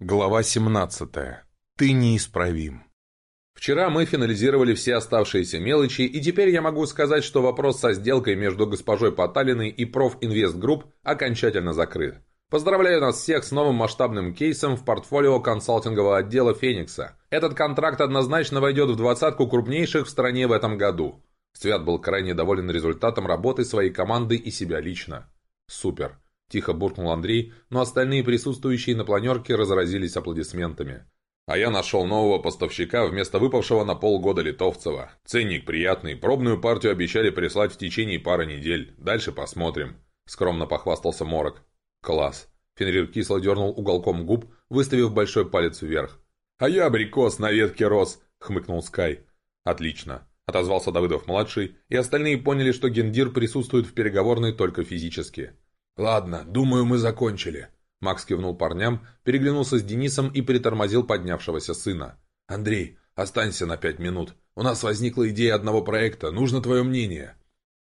Глава 17. Ты неисправим. Вчера мы финализировали все оставшиеся мелочи, и теперь я могу сказать, что вопрос со сделкой между госпожой Поталиной и Профинвестгрупп окончательно закрыт. Поздравляю нас всех с новым масштабным кейсом в портфолио консалтингового отдела «Феникса». Этот контракт однозначно войдет в двадцатку крупнейших в стране в этом году. Свят был крайне доволен результатом работы своей команды и себя лично. Супер. Тихо буркнул Андрей, но остальные присутствующие на планерке разразились аплодисментами. А я нашел нового поставщика вместо выпавшего на полгода Литовцева. Ценник приятный, пробную партию обещали прислать в течение пары недель. Дальше посмотрим. Скромно похвастался Морок. Класс. Фенрир кисло дернул уголком губ, выставив большой палец вверх. «А я абрикос на ветке рос!» — хмыкнул Скай. «Отлично!» — отозвался Давыдов-младший, и остальные поняли, что Гендир присутствует в переговорной только физически. «Ладно, думаю, мы закончили». Макс кивнул парням, переглянулся с Денисом и притормозил поднявшегося сына. «Андрей, останься на пять минут. У нас возникла идея одного проекта. Нужно твое мнение».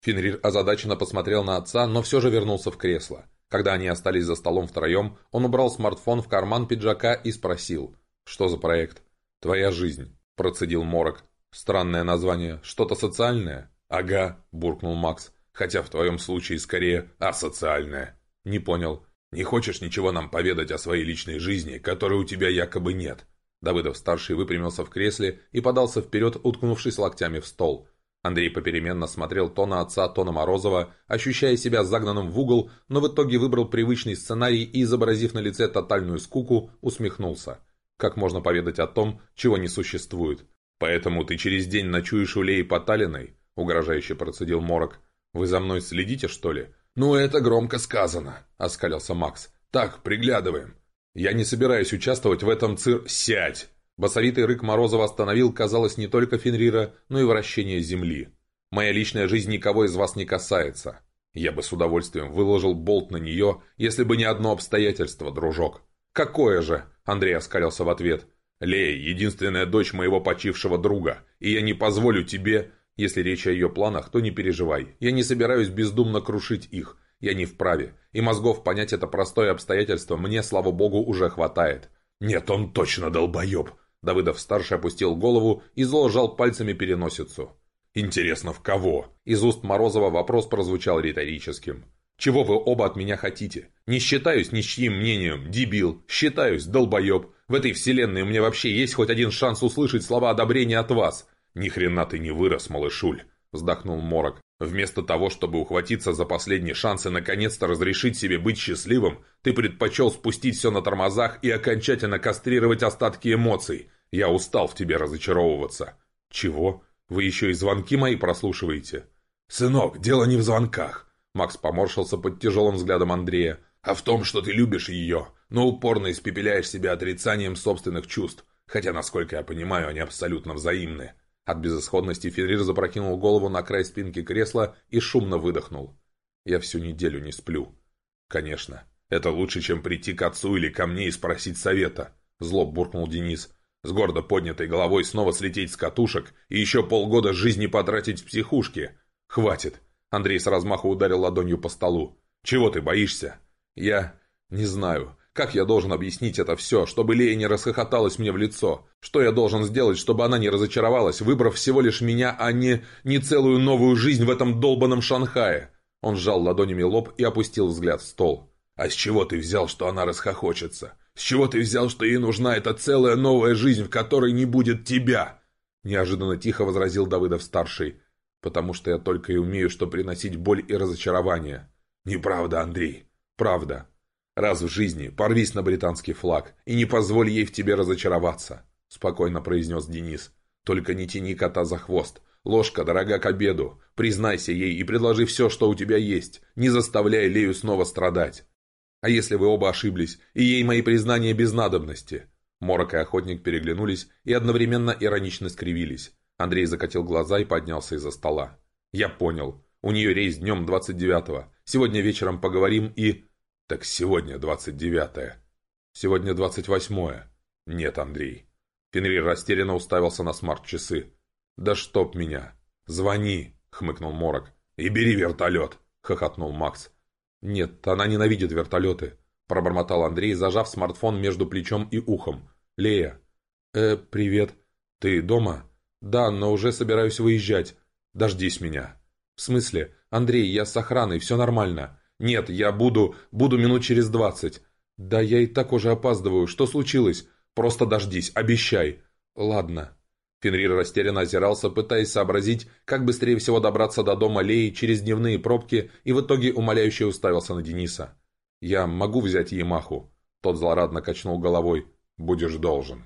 Фенрир озадаченно посмотрел на отца, но все же вернулся в кресло. Когда они остались за столом втроем, он убрал смартфон в карман пиджака и спросил. «Что за проект?» «Твоя жизнь», – процедил Морок. «Странное название. Что-то социальное?» «Ага», – буркнул Макс хотя в твоем случае скорее асоциальное. Не понял. Не хочешь ничего нам поведать о своей личной жизни, которой у тебя якобы нет?» Давыдов-старший выпрямился в кресле и подался вперед, уткнувшись локтями в стол. Андрей попеременно смотрел то на отца, то на Морозова, ощущая себя загнанным в угол, но в итоге выбрал привычный сценарий и, изобразив на лице тотальную скуку, усмехнулся. Как можно поведать о том, чего не существует? «Поэтому ты через день ночуешь у Леи Поталиной?» — угрожающе процедил Морок. «Вы за мной следите, что ли?» «Ну, это громко сказано», — оскалился Макс. «Так, приглядываем». «Я не собираюсь участвовать в этом цир...» «Сядь!» Басовитый рык Морозова остановил, казалось, не только Фенрира, но и вращение земли. «Моя личная жизнь никого из вас не касается. Я бы с удовольствием выложил болт на нее, если бы не одно обстоятельство, дружок». «Какое же?» — Андрей оскалился в ответ. «Лея — единственная дочь моего почившего друга, и я не позволю тебе...» Если речь о ее планах, то не переживай. Я не собираюсь бездумно крушить их. Я не вправе. И мозгов понять это простое обстоятельство мне, слава богу, уже хватает. Нет, он точно долбоеб. Давыдов-старший опустил голову и зло пальцами переносицу. «Интересно, в кого?» Из уст Морозова вопрос прозвучал риторическим. «Чего вы оба от меня хотите? Не считаюсь ни чьим мнением, дебил. Считаюсь, долбоеб. В этой вселенной у меня вообще есть хоть один шанс услышать слова одобрения от вас. «Ни хрена ты не вырос, малышуль!» – вздохнул Морок. «Вместо того, чтобы ухватиться за последний шанс и наконец-то разрешить себе быть счастливым, ты предпочел спустить все на тормозах и окончательно кастрировать остатки эмоций. Я устал в тебе разочаровываться». «Чего? Вы еще и звонки мои прослушиваете?» «Сынок, дело не в звонках!» Макс поморщился под тяжелым взглядом Андрея. «А в том, что ты любишь ее, но упорно испепеляешь себя отрицанием собственных чувств, хотя, насколько я понимаю, они абсолютно взаимны». От безысходности Фенрир запрокинул голову на край спинки кресла и шумно выдохнул. «Я всю неделю не сплю». «Конечно. Это лучше, чем прийти к отцу или ко мне и спросить совета», — зло буркнул Денис. «С гордо поднятой головой снова слететь с катушек и еще полгода жизни потратить в психушке. Хватит!» Андрей с размаху ударил ладонью по столу. «Чего ты боишься?» «Я... не знаю. Как я должен объяснить это все, чтобы Лея не расхохоталась мне в лицо? Что я должен сделать, чтобы она не разочаровалась, выбрав всего лишь меня, а не, не целую новую жизнь в этом долбанном Шанхае?» Он сжал ладонями лоб и опустил взгляд в стол. «А с чего ты взял, что она расхохочется? С чего ты взял, что ей нужна эта целая новая жизнь, в которой не будет тебя?» Неожиданно тихо возразил Давыдов-старший. «Потому что я только и умею, что приносить боль и разочарование». «Неправда, Андрей». «Правда. Раз в жизни порвись на британский флаг и не позволь ей в тебе разочароваться», — спокойно произнес Денис. «Только не тяни кота за хвост. Ложка дорога к обеду. Признайся ей и предложи все, что у тебя есть. Не заставляй Лею снова страдать. А если вы оба ошиблись, и ей мои признания без надобности?» Морок и Охотник переглянулись и одновременно иронично скривились. Андрей закатил глаза и поднялся из-за стола. «Я понял. У нее рейс днем 29-го. Сегодня вечером поговорим и...» «Так сегодня двадцать девятое. Сегодня двадцать восьмое. Нет, Андрей». Фенрир растерянно уставился на смарт-часы. «Да чтоб меня! Звони!» — хмыкнул Морок. «И бери вертолет!» — хохотнул Макс. «Нет, она ненавидит вертолеты. пробормотал Андрей, зажав смартфон между плечом и ухом. «Лея». «Э, привет. Ты дома?» «Да, но уже собираюсь выезжать. Дождись меня». «В смысле? Андрей, я с охраной, все нормально». «Нет, я буду... буду минут через двадцать». «Да я и так уже опаздываю. Что случилось?» «Просто дождись, обещай». «Ладно». Фенрир растерянно озирался, пытаясь сообразить, как быстрее всего добраться до дома Леи через дневные пробки, и в итоге умоляюще уставился на Дениса. «Я могу взять Ямаху?» Тот злорадно качнул головой. «Будешь должен».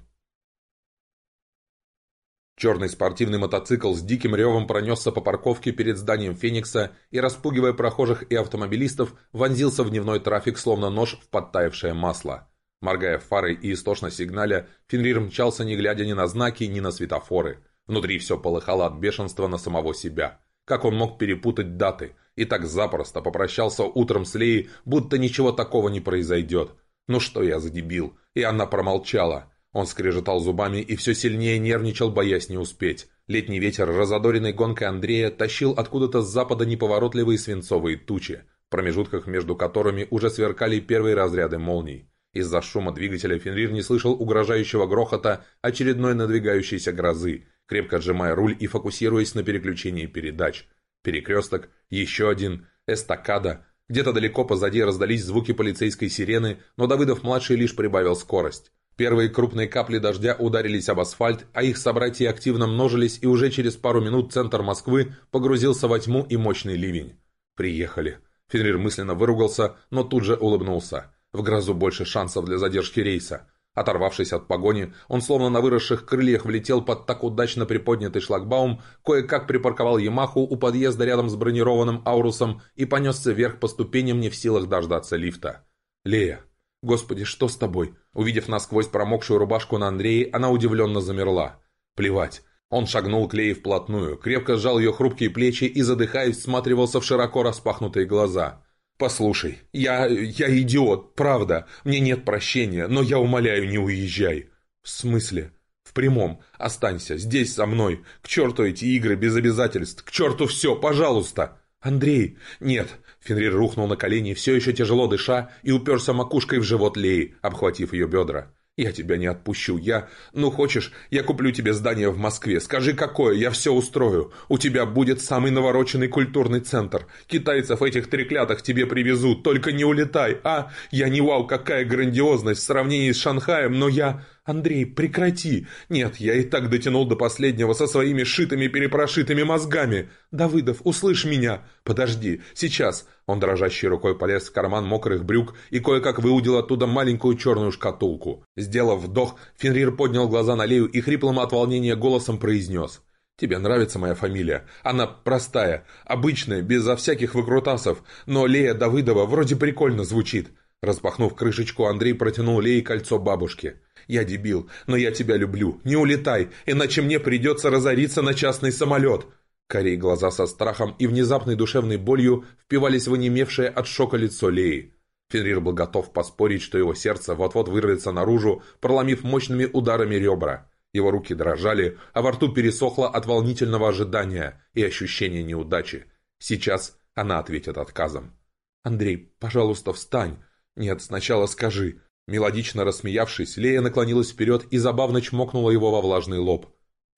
Черный спортивный мотоцикл с диким ревом пронесся по парковке перед зданием Феникса и, распугивая прохожих и автомобилистов, вонзился в дневной трафик, словно нож в подтаявшее масло. Моргая фарой и истошно сигналя, Фенрир мчался, не глядя ни на знаки, ни на светофоры. Внутри все полыхало от бешенства на самого себя. Как он мог перепутать даты? И так запросто попрощался утром с Леей, будто ничего такого не произойдет. Ну что я за дебил? И она промолчала. Он скрежетал зубами и все сильнее нервничал, боясь не успеть. Летний ветер, разодоренный гонкой Андрея, тащил откуда-то с запада неповоротливые свинцовые тучи, в промежутках между которыми уже сверкали первые разряды молний. Из-за шума двигателя Фенрир не слышал угрожающего грохота очередной надвигающейся грозы, крепко сжимая руль и фокусируясь на переключении передач. Перекресток, еще один, эстакада. Где-то далеко позади раздались звуки полицейской сирены, но Давыдов-младший лишь прибавил скорость. Первые крупные капли дождя ударились об асфальт, а их собратья активно множились, и уже через пару минут центр Москвы погрузился во тьму и мощный ливень. «Приехали». Фенрир мысленно выругался, но тут же улыбнулся. В грозу больше шансов для задержки рейса. Оторвавшись от погони, он словно на выросших крыльях влетел под так удачно приподнятый шлагбаум, кое-как припарковал Ямаху у подъезда рядом с бронированным Аурусом и понесся вверх по ступеням не в силах дождаться лифта. «Лея! Господи, что с тобой?» Увидев насквозь промокшую рубашку на Андрее, она удивленно замерла. «Плевать». Он шагнул к Лее вплотную, крепко сжал ее хрупкие плечи и, задыхаясь, всматривался в широко распахнутые глаза. «Послушай, я... я идиот, правда. Мне нет прощения, но я умоляю, не уезжай». «В смысле?» «В прямом. Останься. Здесь со мной. К черту эти игры без обязательств. К черту все, пожалуйста!» «Андрей!» «Нет!» Фенрир рухнул на колени, все еще тяжело дыша, и уперся макушкой в живот Леи, обхватив ее бедра. «Я тебя не отпущу. Я... Ну, хочешь, я куплю тебе здание в Москве. Скажи, какое, я все устрою. У тебя будет самый навороченный культурный центр. Китайцев этих треклятых тебе привезут. Только не улетай, а? Я не вау, какая грандиозность в сравнении с Шанхаем, но я... «Андрей, прекрати! Нет, я и так дотянул до последнего со своими шитыми-перепрошитыми мозгами! Давыдов, услышь меня! Подожди, сейчас!» Он дрожащей рукой полез в карман мокрых брюк и кое-как выудил оттуда маленькую черную шкатулку. Сделав вдох, Фенрир поднял глаза на Лею и хриплым от волнения голосом произнес «Тебе нравится моя фамилия? Она простая, обычная, безо всяких выкрутасов, но Лея Давыдова вроде прикольно звучит». Распахнув крышечку, Андрей протянул Лее кольцо бабушки. «Я дебил, но я тебя люблю. Не улетай, иначе мне придется разориться на частный самолет». Корей глаза со страхом и внезапной душевной болью впивались в онемевшее от шока лицо Леи. Фенрир был готов поспорить, что его сердце вот-вот вырвется наружу, проломив мощными ударами ребра. Его руки дрожали, а во рту пересохло от волнительного ожидания и ощущения неудачи. Сейчас она ответит отказом. «Андрей, пожалуйста, встань. Нет, сначала скажи. Мелодично рассмеявшись, Лея наклонилась вперед и забавно чмокнула его во влажный лоб.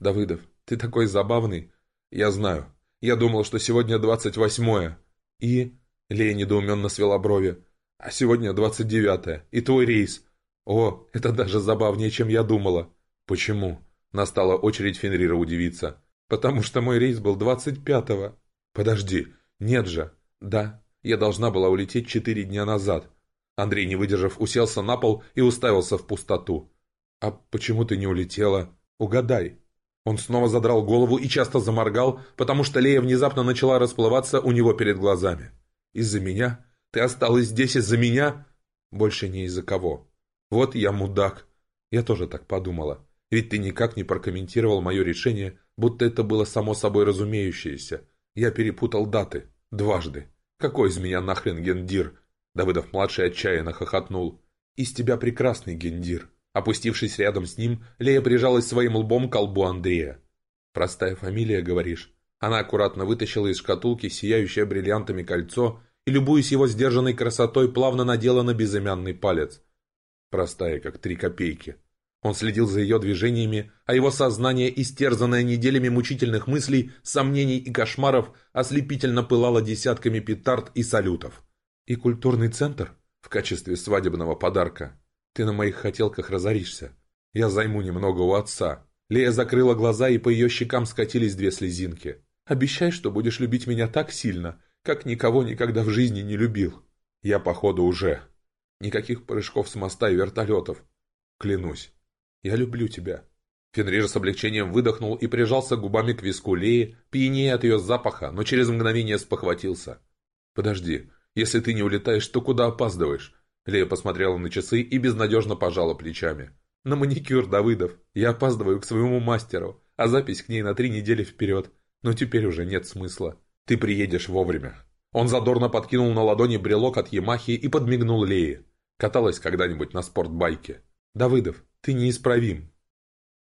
«Давыдов, ты такой забавный!» «Я знаю. Я думал, что сегодня двадцать восьмое». «И?» Лея недоуменно свела брови. «А сегодня двадцать девятое. И твой рейс». «О, это даже забавнее, чем я думала». «Почему?» Настала очередь Фенрира удивиться. «Потому что мой рейс был двадцать пятого». «Подожди. Нет же». «Да. Я должна была улететь четыре дня назад. Андрей, не выдержав, уселся на пол и уставился в пустоту. «А почему ты не улетела? Угадай». Он снова задрал голову и часто заморгал, потому что Лея внезапно начала расплываться у него перед глазами. «Из-за меня? Ты осталась здесь из-за меня?» «Больше не из-за кого. Вот я мудак». Я тоже так подумала. Ведь ты никак не прокомментировал мое решение, будто это было само собой разумеющееся. Я перепутал даты. Дважды. Какой из меня нахрен гендир? Давыдов-младший отчаянно хохотнул. «Из тебя прекрасный гендир». Опустившись рядом с ним, Лея прижалась своим лбом к лбу Андрея. «Простая фамилия, говоришь?» Она аккуратно вытащила из шкатулки сияющее бриллиантами кольцо и, любуясь его сдержанной красотой, плавно надела на безымянный палец. Простая, как три копейки. Он следил за ее движениями, а его сознание, истерзанное неделями мучительных мыслей, сомнений и кошмаров, ослепительно пылало десятками петард и салютов. И культурный центр в качестве свадебного подарка. Ты на моих хотелках разоришься. Я займу немного у отца. Лея закрыла глаза, и по ее щекам скатились две слезинки. Обещай, что будешь любить меня так сильно, как никого никогда в жизни не любил. Я, походу, уже. Никаких прыжков с моста и вертолетов. Клянусь. Я люблю тебя». Фенрир с облегчением выдохнул и прижался губами к виску Леи, пьянее от ее запаха, но через мгновение спохватился. «Подожди, если ты не улетаешь, то куда опаздываешь?» Лея посмотрела на часы и безнадежно пожала плечами. «На маникюр, Давыдов. Я опаздываю к своему мастеру, а запись к ней на три недели вперед. Но теперь уже нет смысла. Ты приедешь вовремя». Он задорно подкинул на ладони брелок от Ямахи и подмигнул Лее. Каталась когда-нибудь на спортбайке. «Давыдов, ты неисправим.